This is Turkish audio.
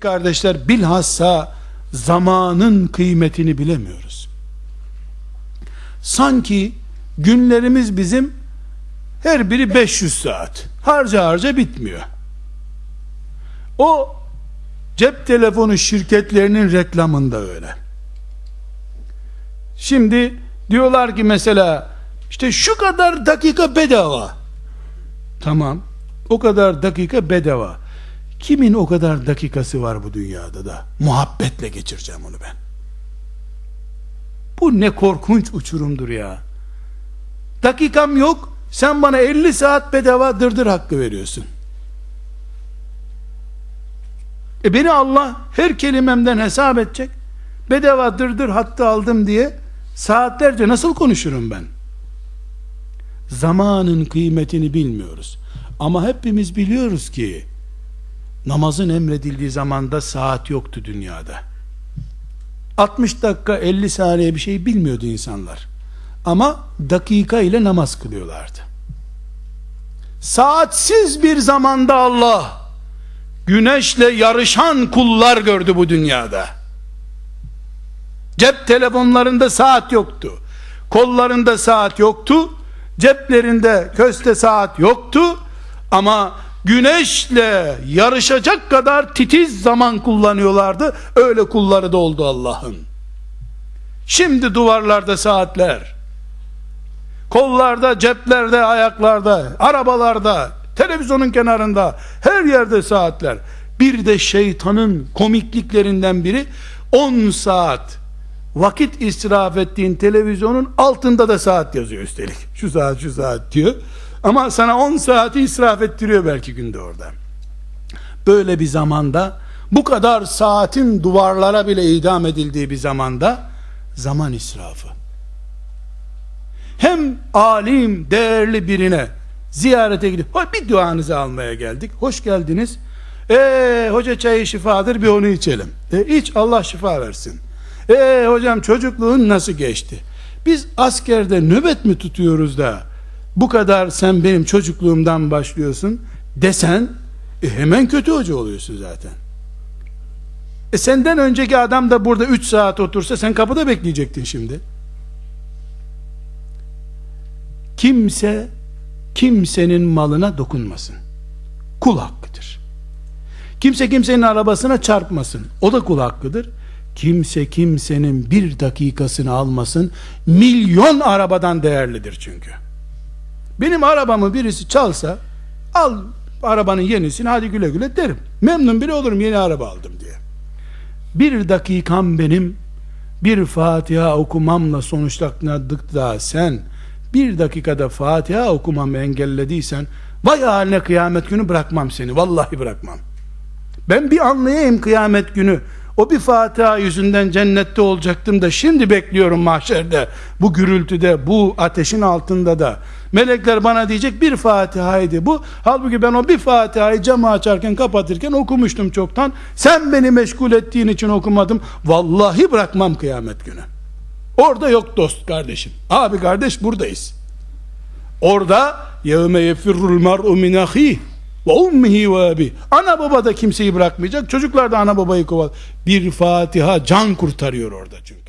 Kardeşler bilhassa zamanın kıymetini bilemiyoruz. Sanki günlerimiz bizim her biri 500 saat. Harca harca bitmiyor. O cep telefonu şirketlerinin reklamında öyle. Şimdi diyorlar ki mesela işte şu kadar dakika bedava. Tamam. O kadar dakika bedava. Kimin o kadar dakikası var bu dünyada da muhabbetle geçireceğim onu ben. Bu ne korkunç uçurumdur ya. Dakikam yok. Sen bana 50 saat bedava dırdır hakkı veriyorsun. E beni Allah her kelimemden hesap edecek. Bedava dırdır hattı aldım diye saatlerce nasıl konuşurum ben? Zamanın kıymetini bilmiyoruz. Ama hepimiz biliyoruz ki namazın emredildiği zamanda saat yoktu dünyada. 60 dakika 50 saniye bir şey bilmiyordu insanlar. Ama dakika ile namaz kılıyorlardı. Saatsiz bir zamanda Allah güneşle yarışan kullar gördü bu dünyada. Cep telefonlarında saat yoktu. Kollarında saat yoktu. Ceplerinde köste saat yoktu. Ama güneşle yarışacak kadar titiz zaman kullanıyorlardı. Öyle kulları da oldu Allah'ın. Şimdi duvarlarda saatler, kollarda, ceplerde, ayaklarda, arabalarda, televizyonun kenarında, her yerde saatler. Bir de şeytanın komikliklerinden biri 10 saat vakit israf ettiğin televizyonun altında da saat yazıyor üstelik. Şu saat şu saat diyor. Ama sana 10 saati israf ettiriyor belki günde orada. Böyle bir zamanda bu kadar saatin duvarlara bile idam edildiği bir zamanda zaman israfı. Hem alim, değerli birine ziyarete gidip bir duanızı almaya geldik. Hoş geldiniz. Ee, hoca çayı şifadır bir onu içelim. E, iç Allah şifa versin. Ee hocam çocukluğun nasıl geçti? Biz askerde nöbet mi tutuyoruz da bu kadar sen benim çocukluğumdan başlıyorsun desen e, hemen kötü hoca oluyorsun zaten. E senden önceki adam da burada 3 saat otursa sen kapıda bekleyecektin şimdi. Kimse kimsenin malına dokunmasın. Kul hakkıdır. Kimse kimsenin arabasına çarpmasın. O da kul hakkıdır. Kimse kimsenin bir dakikasını almasın. Milyon arabadan değerlidir çünkü. Benim arabamı birisi çalsa al arabanın yenisini hadi güle güle derim. Memnun bile olurum yeni araba aldım diye. Bir dakikam benim bir Fatiha okumamla sonuçlandık da sen bir dakikada Fatiha okumamı engellediysen vay haline kıyamet günü bırakmam seni vallahi bırakmam. Ben bir anlayayım kıyamet günü o bir Fatiha yüzünden cennette olacaktım da şimdi bekliyorum mahşerde. Bu gürültüde, bu ateşin altında da. Melekler bana diyecek bir Fatiha'ydı bu. Halbuki ben o bir Fatiha'yı camı açarken kapatırken okumuştum çoktan. Sen beni meşgul ettiğin için okumadım. Vallahi bırakmam kıyamet günü. Orada yok dost kardeşim. Abi kardeş buradayız. Orada yevme yefirrul mar'u min ahih ve ummihi ve abi. Ana baba da kimseyi bırakmayacak. Çocuklar da ana babayı koval. Bir Fatiha can kurtarıyor orada çünkü.